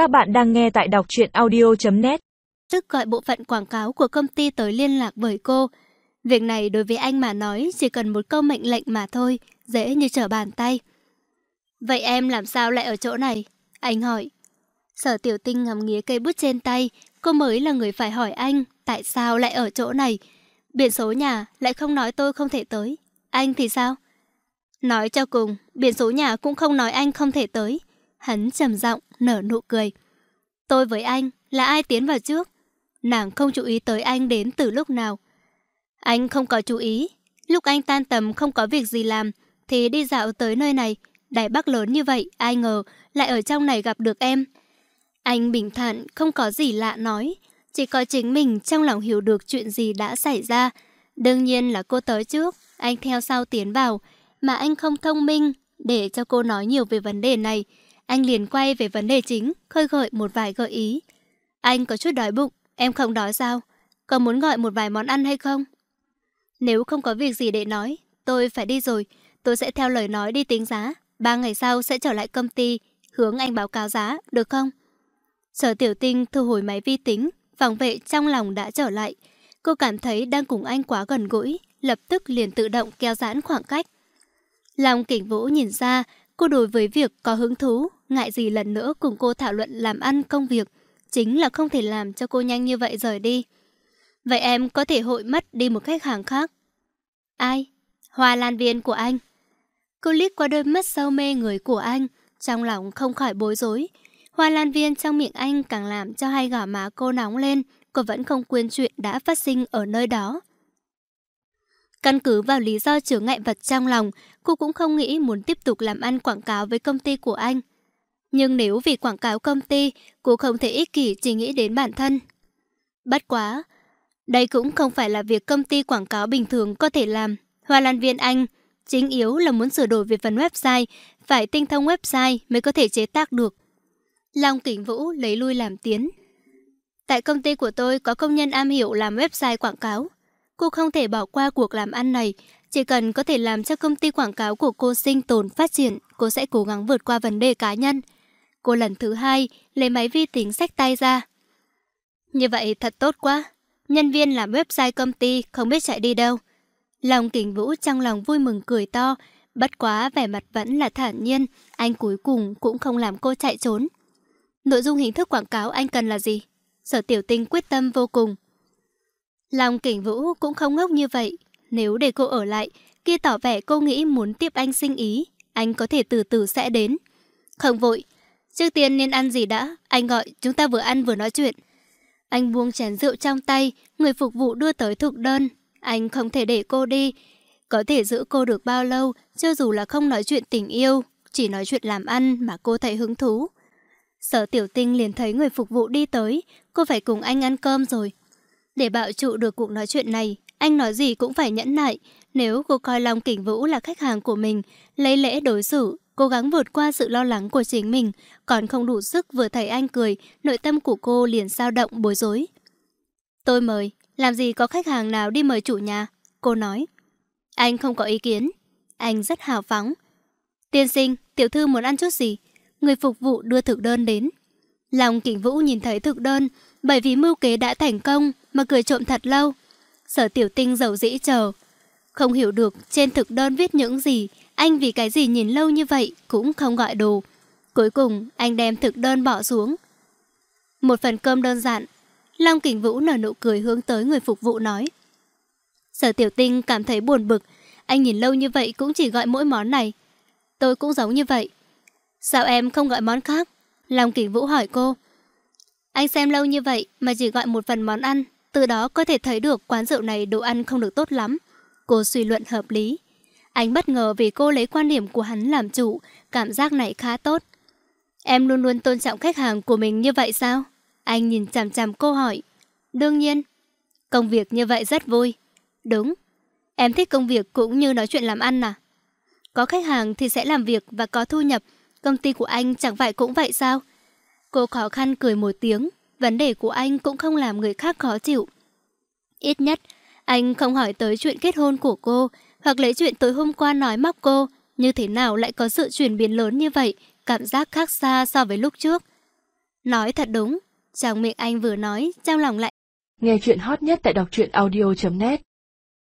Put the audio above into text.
Các bạn đang nghe tại đọc truyện audio.net Tức gọi bộ phận quảng cáo của công ty tới liên lạc với cô. Việc này đối với anh mà nói chỉ cần một câu mệnh lệnh mà thôi, dễ như trở bàn tay. Vậy em làm sao lại ở chỗ này? Anh hỏi. Sở tiểu tinh ngắm nghía cây bút trên tay, cô mới là người phải hỏi anh tại sao lại ở chỗ này. Biển số nhà lại không nói tôi không thể tới. Anh thì sao? Nói cho cùng, biển số nhà cũng không nói anh không thể tới. Hắn trầm giọng nở nụ cười. Tôi với anh, là ai tiến vào trước? Nàng không chú ý tới anh đến từ lúc nào. Anh không có chú ý. Lúc anh tan tầm không có việc gì làm, thì đi dạo tới nơi này. Đài Bắc lớn như vậy, ai ngờ lại ở trong này gặp được em. Anh bình thản, không có gì lạ nói. Chỉ có chính mình trong lòng hiểu được chuyện gì đã xảy ra. Đương nhiên là cô tới trước, anh theo sau tiến vào. Mà anh không thông minh để cho cô nói nhiều về vấn đề này. Anh liền quay về vấn đề chính, khơi gợi một vài gợi ý. Anh có chút đói bụng, em không đói sao? Có muốn gọi một vài món ăn hay không? Nếu không có việc gì để nói, tôi phải đi rồi. Tôi sẽ theo lời nói đi tính giá. Ba ngày sau sẽ trở lại công ty, hướng anh báo cáo giá, được không? Sở tiểu tinh thu hồi máy vi tính, phòng vệ trong lòng đã trở lại. Cô cảm thấy đang cùng anh quá gần gũi, lập tức liền tự động kéo giãn khoảng cách. Lòng kỉnh vũ nhìn ra, cô đối với việc có hứng thú, ngại gì lần nữa cùng cô thảo luận làm ăn công việc, chính là không thể làm cho cô nhanh như vậy rời đi. Vậy em có thể hội mất đi một khách hàng khác. Ai? Hoa lan viên của anh. Cô liếc qua đôi mắt sâu mê người của anh, trong lòng không khỏi bối rối. Hoa lan viên trong miệng anh càng làm cho hai gò má cô nóng lên, cô vẫn không quên chuyện đã phát sinh ở nơi đó. Căn cứ vào lý do chứa ngại vật trong lòng, cô cũng không nghĩ muốn tiếp tục làm ăn quảng cáo với công ty của anh. Nhưng nếu vì quảng cáo công ty, cô không thể ích kỷ chỉ nghĩ đến bản thân. Bất quá, đây cũng không phải là việc công ty quảng cáo bình thường có thể làm. Hoa Lan Viên Anh chính yếu là muốn sửa đổi về phần website, phải tinh thông website mới có thể chế tác được. Long Kỳnh Vũ lấy lui làm tiến. Tại công ty của tôi có công nhân am hiểu làm website quảng cáo. Cô không thể bỏ qua cuộc làm ăn này. Chỉ cần có thể làm cho công ty quảng cáo của cô sinh tồn phát triển, cô sẽ cố gắng vượt qua vấn đề cá nhân. Cô lần thứ hai lấy máy vi tính sách tay ra. Như vậy thật tốt quá. Nhân viên làm website công ty không biết chạy đi đâu. Lòng kình vũ trong lòng vui mừng cười to. Bất quá vẻ mặt vẫn là thản nhiên. Anh cuối cùng cũng không làm cô chạy trốn. Nội dung hình thức quảng cáo anh cần là gì? Sở tiểu tinh quyết tâm vô cùng. Lòng kình vũ cũng không ngốc như vậy. Nếu để cô ở lại, kia tỏ vẻ cô nghĩ muốn tiếp anh sinh ý. Anh có thể từ từ sẽ đến. Không vội. Trước tiên nên ăn gì đã? Anh gọi, chúng ta vừa ăn vừa nói chuyện. Anh buông chén rượu trong tay, người phục vụ đưa tới thực đơn. Anh không thể để cô đi. Có thể giữ cô được bao lâu, cho dù là không nói chuyện tình yêu, chỉ nói chuyện làm ăn mà cô thấy hứng thú. Sở tiểu tinh liền thấy người phục vụ đi tới, cô phải cùng anh ăn cơm rồi. Để bạo trụ được cuộc nói chuyện này, anh nói gì cũng phải nhẫn nại. Nếu cô coi Long kỉnh Vũ là khách hàng của mình, lấy lễ đối xử, cố gắng vượt qua sự lo lắng của chính mình, còn không đủ sức vừa thấy anh cười, nội tâm của cô liền dao động bối rối. Tôi mời, làm gì có khách hàng nào đi mời chủ nhà? Cô nói. Anh không có ý kiến. Anh rất hào phóng. Tiên sinh, tiểu thư muốn ăn chút gì? Người phục vụ đưa thực đơn đến. Lòng kỉnh vũ nhìn thấy thực đơn, bởi vì mưu kế đã thành công mà cười trộm thật lâu. Sở tiểu tinh giàu dĩ chờ. Không hiểu được trên thực đơn viết những gì, anh vì cái gì nhìn lâu như vậy cũng không gọi đồ. Cuối cùng, anh đem thực đơn bỏ xuống. Một phần cơm đơn giản. Long Kình Vũ nở nụ cười hướng tới người phục vụ nói. Sở tiểu tinh cảm thấy buồn bực. Anh nhìn lâu như vậy cũng chỉ gọi mỗi món này. Tôi cũng giống như vậy. Sao em không gọi món khác? Long Kình Vũ hỏi cô. Anh xem lâu như vậy mà chỉ gọi một phần món ăn. Từ đó có thể thấy được quán rượu này đồ ăn không được tốt lắm. Cô suy luận hợp lý. Anh bất ngờ vì cô lấy quan điểm của hắn làm chủ, cảm giác này khá tốt. Em luôn luôn tôn trọng khách hàng của mình như vậy sao? Anh nhìn chằm chằm cô hỏi. Đương nhiên. Công việc như vậy rất vui. Đúng. Em thích công việc cũng như nói chuyện làm ăn à? Có khách hàng thì sẽ làm việc và có thu nhập. Công ty của anh chẳng phải cũng vậy sao? Cô khó khăn cười một tiếng. Vấn đề của anh cũng không làm người khác khó chịu. Ít nhất, anh không hỏi tới chuyện kết hôn của cô, hoặc lấy chuyện tối hôm qua nói móc cô, như thế nào lại có sự chuyển biến lớn như vậy, cảm giác khác xa so với lúc trước. Nói thật đúng, trong miệng anh vừa nói, trong lòng lại. Nghe chuyện hot nhất tại đọc truyện audio.net